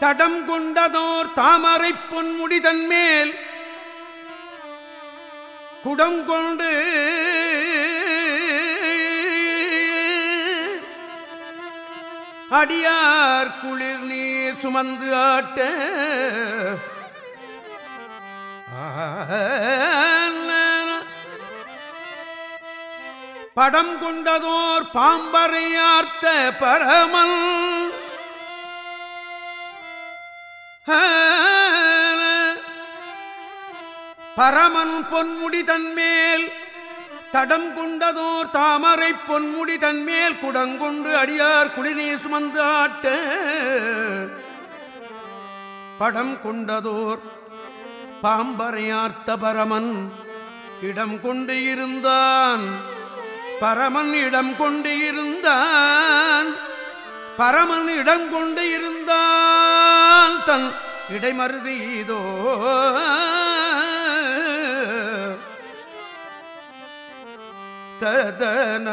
தடம் கொண்டதோர் தாமரை பொன்முடிதன் மேல் குடம் கொண்டு அடியார் குளிர் நீர் சுமந்து ஆட்ட படம் கொண்டதோர் பாம்பறையார்த்த பரமல். பரமன் பொன்முடி தன்மேல் தடம் கொண்டதோர் தாமரை பொன்முடி தன்மேல் குடங்கொண்டு அடியார் குளிநீர் சுமந்து ஆட்ட. படம் கொண்டதோர் பாம்பரையார்த்த பரமன் இடம் கொண்டு இருந்தான் பரமன் இடம் கொண்டு இருந்தான் பரமன் இடம் கொண்டு இருந்தான் தன் இடைமருதி இதோ. ததன